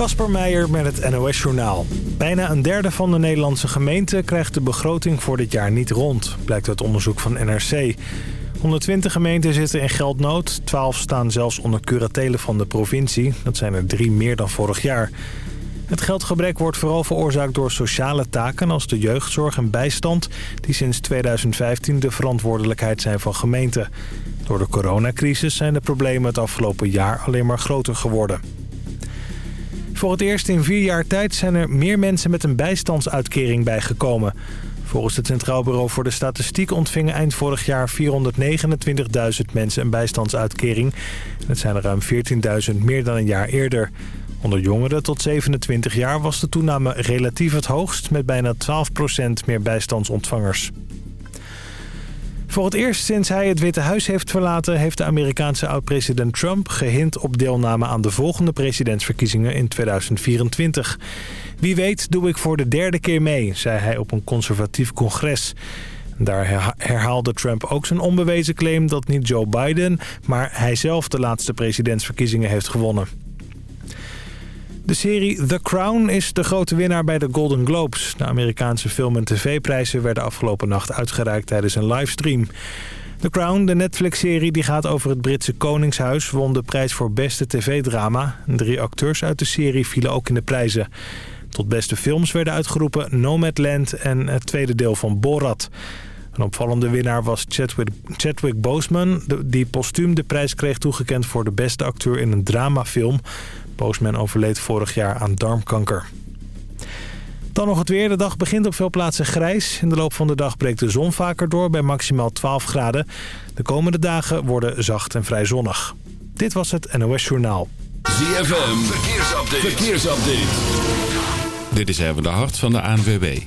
Kasper Meijer met het NOS-journaal. Bijna een derde van de Nederlandse gemeenten krijgt de begroting voor dit jaar niet rond, blijkt uit onderzoek van NRC. 120 gemeenten zitten in geldnood, 12 staan zelfs onder curatelen van de provincie. Dat zijn er drie meer dan vorig jaar. Het geldgebrek wordt vooral veroorzaakt door sociale taken als de jeugdzorg en bijstand... die sinds 2015 de verantwoordelijkheid zijn van gemeenten. Door de coronacrisis zijn de problemen het afgelopen jaar alleen maar groter geworden. Voor het eerst in vier jaar tijd zijn er meer mensen met een bijstandsuitkering bijgekomen. Volgens het Centraal Bureau voor de Statistiek ontvingen eind vorig jaar 429.000 mensen een bijstandsuitkering. Dat zijn er ruim 14.000 meer dan een jaar eerder. Onder jongeren tot 27 jaar was de toename relatief het hoogst... met bijna 12% meer bijstandsontvangers. Voor het eerst sinds hij het Witte Huis heeft verlaten... heeft de Amerikaanse oud-president Trump gehint op deelname aan de volgende presidentsverkiezingen in 2024. Wie weet doe ik voor de derde keer mee, zei hij op een conservatief congres. Daar herhaalde Trump ook zijn onbewezen claim dat niet Joe Biden... maar hij zelf de laatste presidentsverkiezingen heeft gewonnen. De serie The Crown is de grote winnaar bij de Golden Globes. De Amerikaanse film- en tv-prijzen werden afgelopen nacht uitgereikt tijdens een livestream. The Crown, de Netflix-serie die gaat over het Britse Koningshuis... won de prijs voor beste tv-drama. Drie acteurs uit de serie vielen ook in de prijzen. Tot beste films werden uitgeroepen Nomadland en het tweede deel van Borat. Een opvallende winnaar was Chadwick, Chadwick Boseman... die postuum de prijs kreeg toegekend voor de beste acteur in een dramafilm... Postman overleed vorig jaar aan darmkanker. Dan nog het weer. De dag begint op veel plaatsen grijs. In de loop van de dag breekt de zon vaker door bij maximaal 12 graden. De komende dagen worden zacht en vrij zonnig. Dit was het NOS Journaal. ZFM, verkeersupdate. verkeersupdate. Dit is even de hart van de ANWB.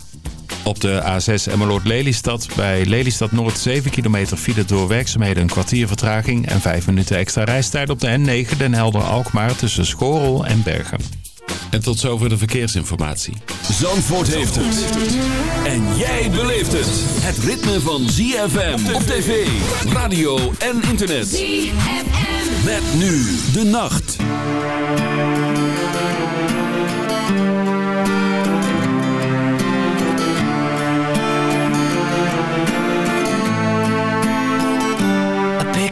Op de A6 Emmeloord-Lelystad bij Lelystad Noord 7 kilometer file door werkzaamheden een kwartier vertraging en 5 minuten extra reistijd op de N9 Den Helder-Alkmaar tussen Schorel en Bergen. En tot zover de verkeersinformatie. Zandvoort heeft het. En jij beleeft het. Het ritme van ZFM op tv, radio en internet. ZFM. Met nu de nacht.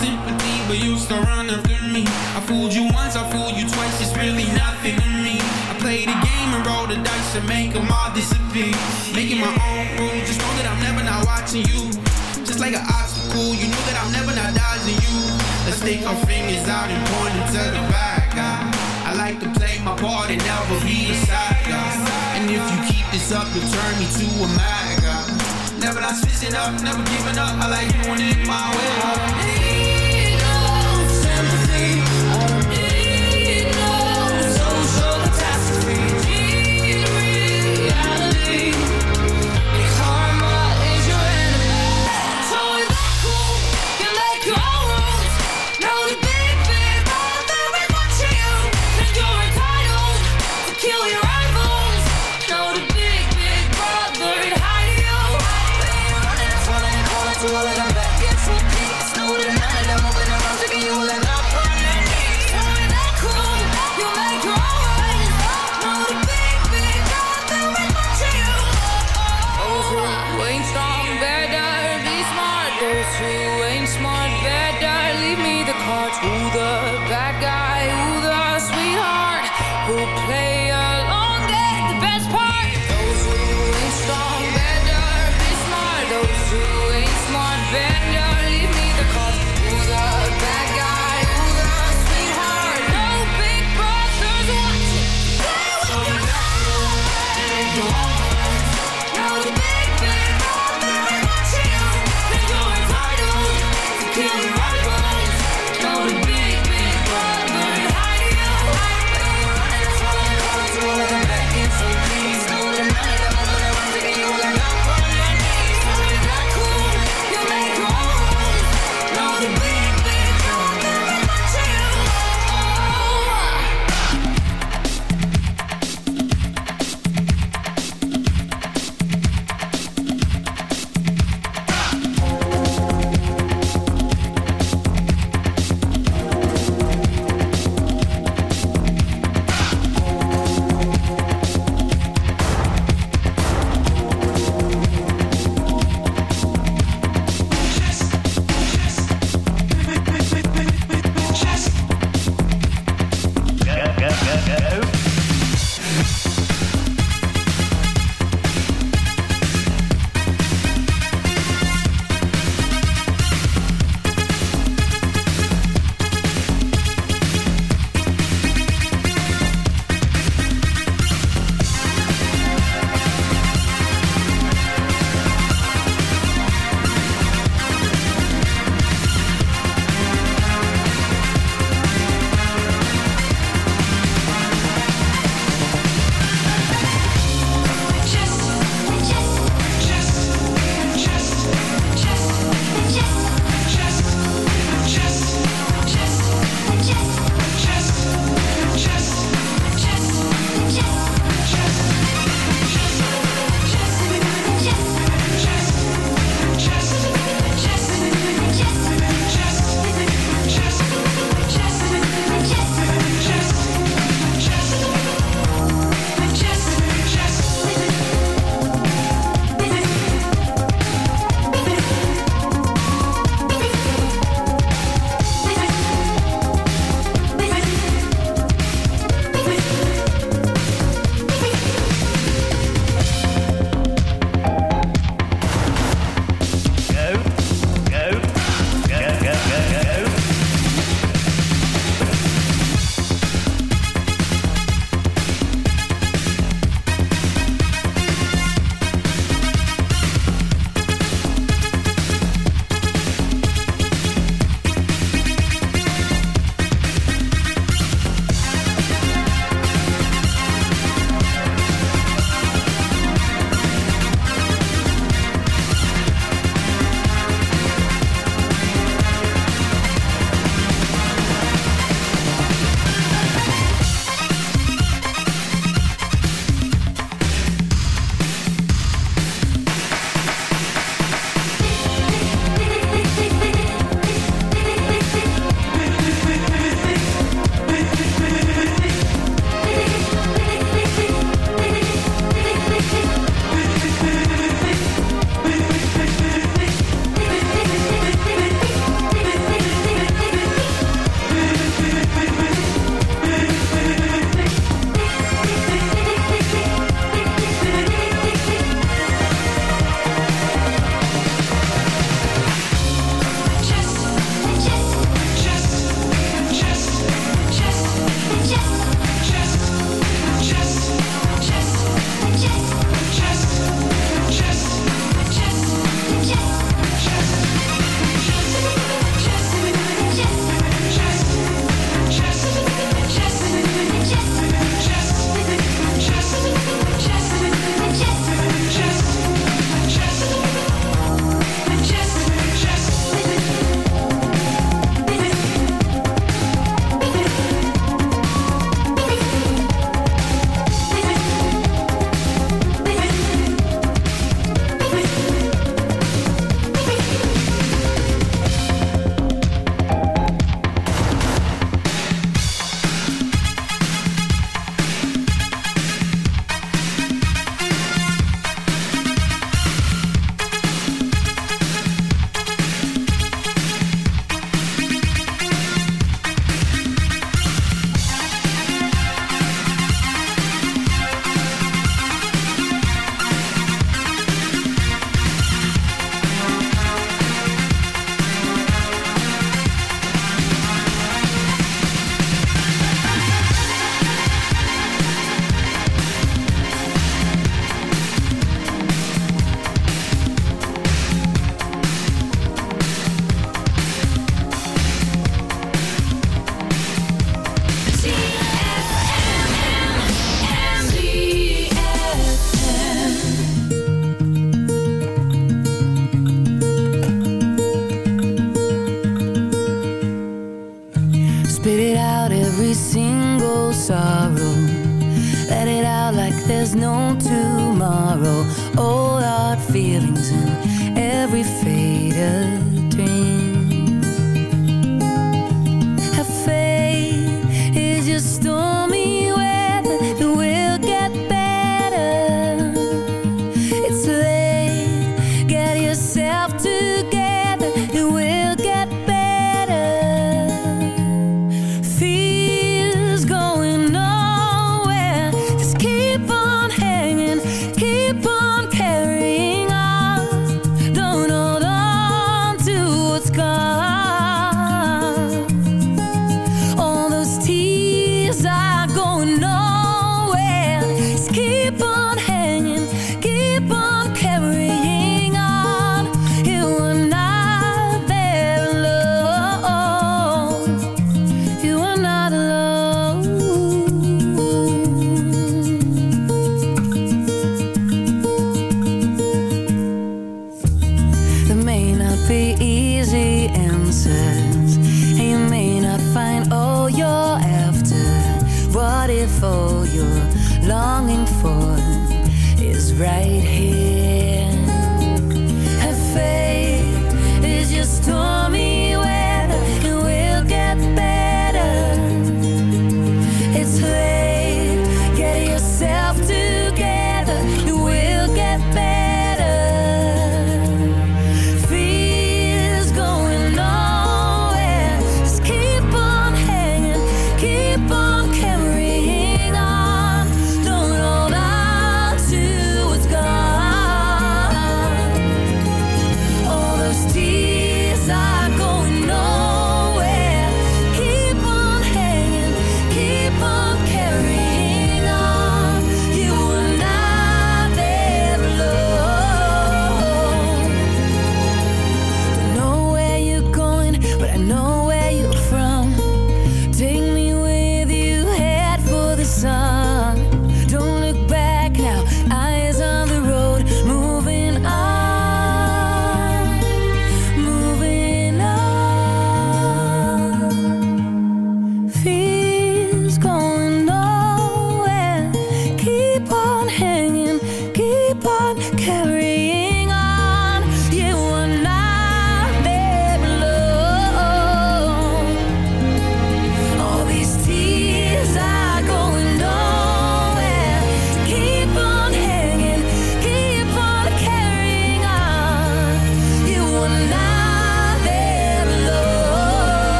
Sympathy, but you still run after me. I fooled you once, I fooled you twice, it's really nothing to me. I play the game and roll the dice and make them all disappear. Making my own rules, just know that I'm never not watching you. Just like an obstacle, you know that I'm never not dodging you. Let's stick our fingers out and point them to the bad guy. I like to play my part and never be a side guy. And if you keep this up, you'll turn me to a mad guy. Never not switching up, never giving up. I like doing it my way.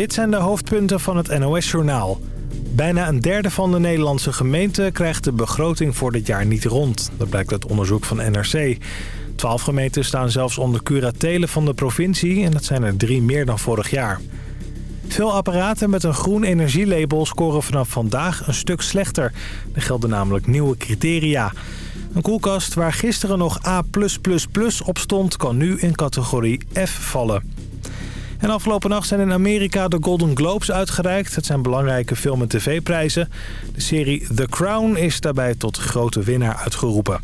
Dit zijn de hoofdpunten van het NOS-journaal. Bijna een derde van de Nederlandse gemeenten krijgt de begroting voor dit jaar niet rond. Dat blijkt uit onderzoek van NRC. Twaalf gemeenten staan zelfs onder curatelen van de provincie... en dat zijn er drie meer dan vorig jaar. Veel apparaten met een groen energielabel scoren vanaf vandaag een stuk slechter. Er gelden namelijk nieuwe criteria. Een koelkast waar gisteren nog A++ op stond... kan nu in categorie F vallen. En afgelopen nacht zijn in Amerika de Golden Globes uitgereikt. Het zijn belangrijke film- en tv-prijzen. De serie The Crown is daarbij tot grote winnaar uitgeroepen.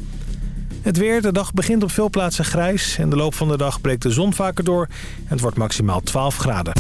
Het weer, de dag begint op veel plaatsen grijs. In de loop van de dag breekt de zon vaker door. En het wordt maximaal 12 graden.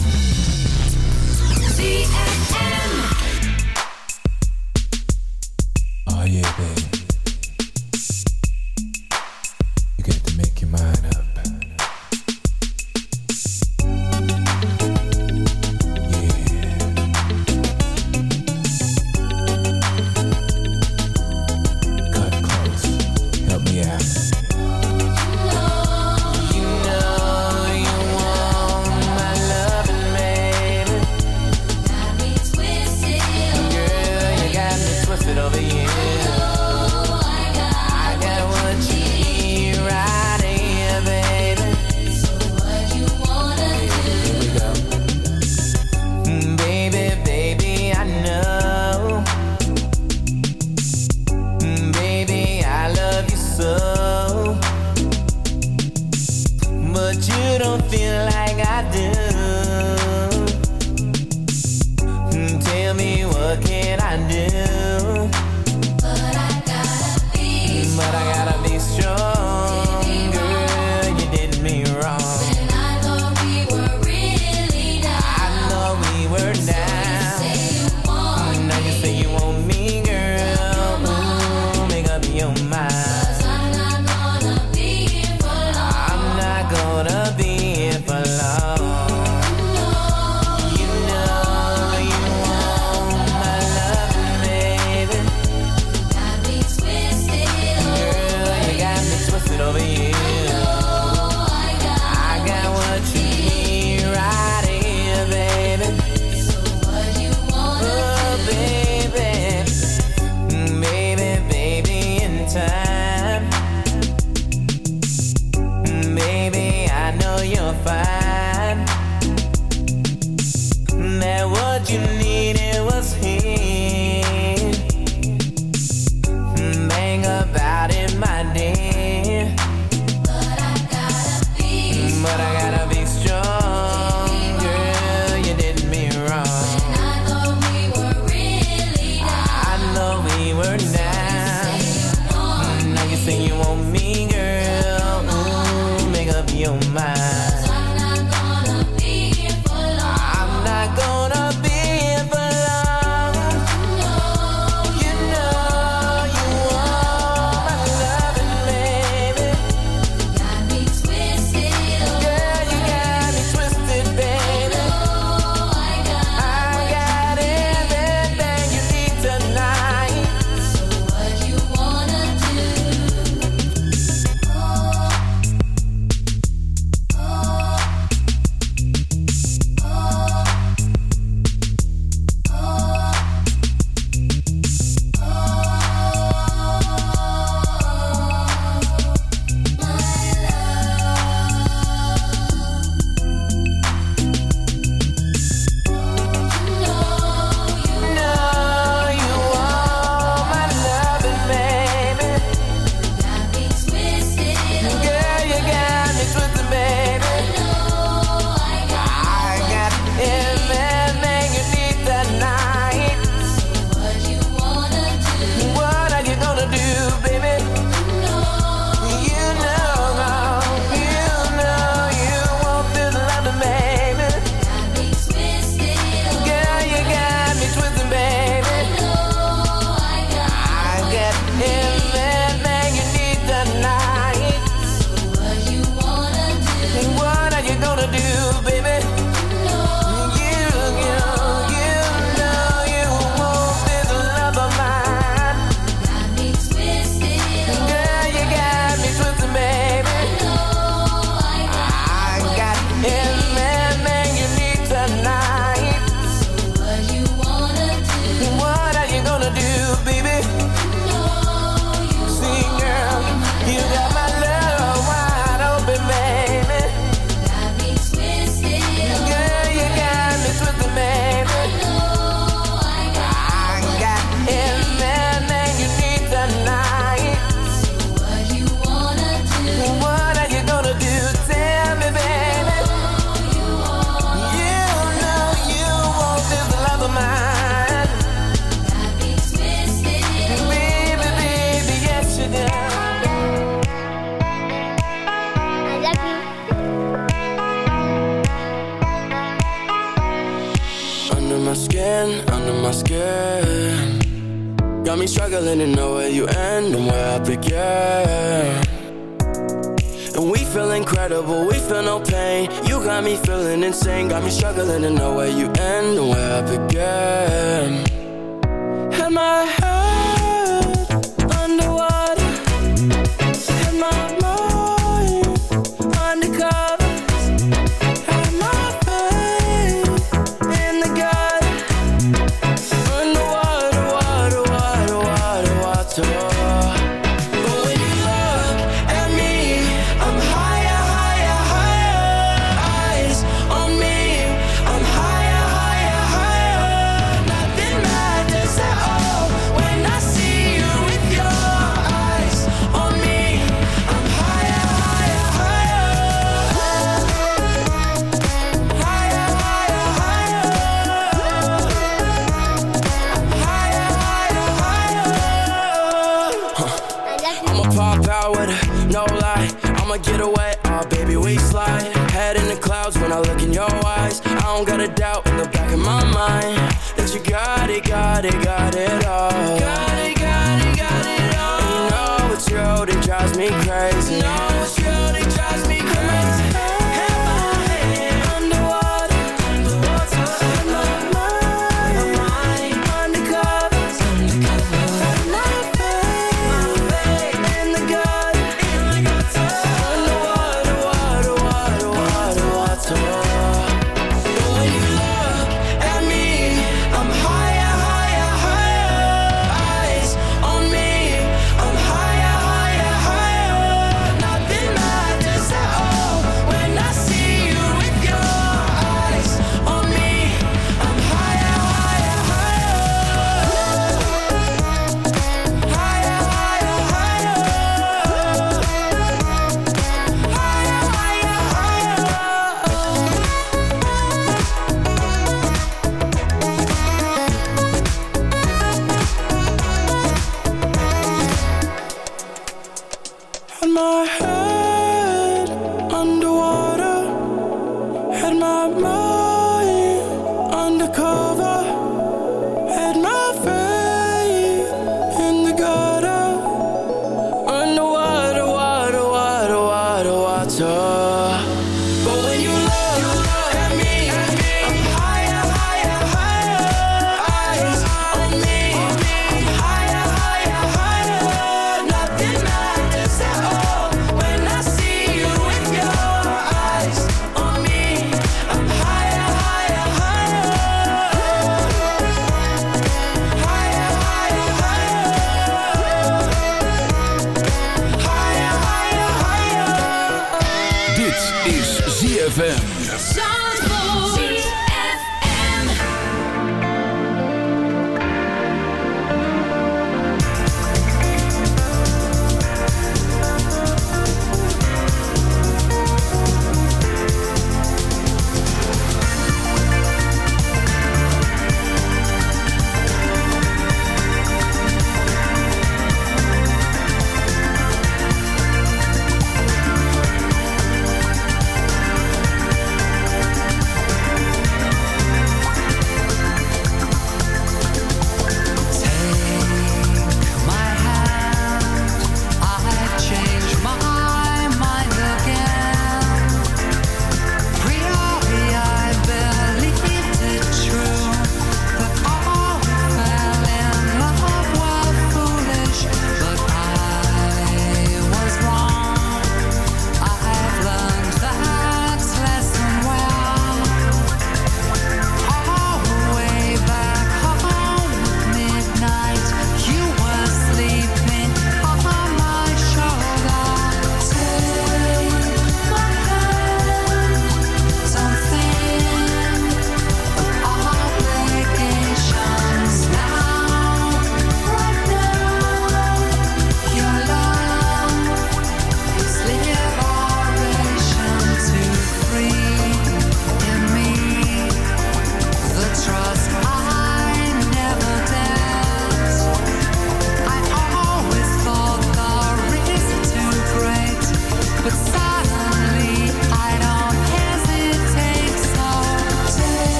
Me struggling to know where you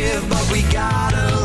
give, but we gotta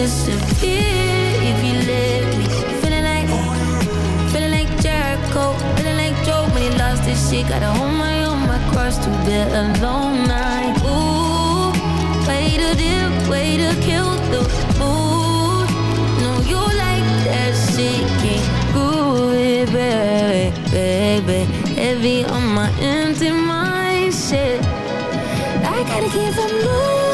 disappear if you me. Feeling like, feeling like Jericho, feeling like Joe when he lost his shit. Gotta hold my own, my cross to bear alone. Night. Ooh, way to way to kill the mood. You like that baby, baby. Heavy on my empty mind, shit. I gotta keep from moving.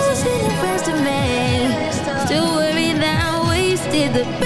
did the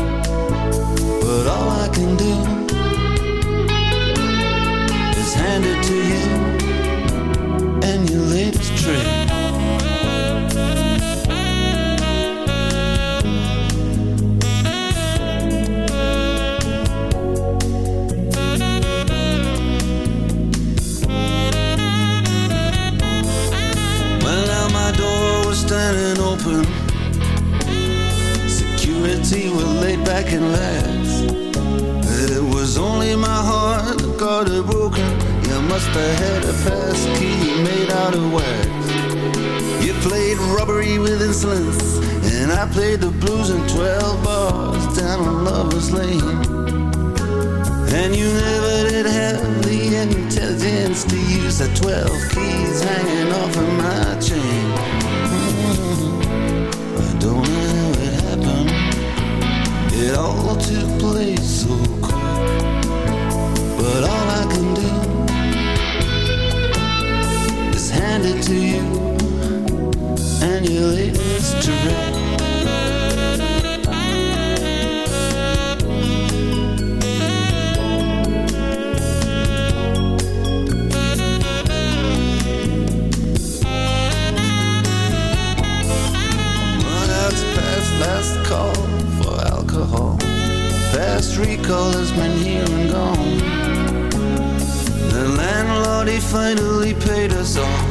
All I can do is hand it to you and your. Well, now my door was standing open. Security laid back and laughed. My heart got it broken. You must have had a pass key made out of wax. You played robbery with insolence, and I played the blues in 12 bars down on Lover's Lane. And you never did have the intelligence to use the 12 keys hanging off of my chain. I don't know how it happened. It all took place so to you and your. Well, that's past last call for alcohol. Fast recall has been here and gone. The landlord, he finally paid us all.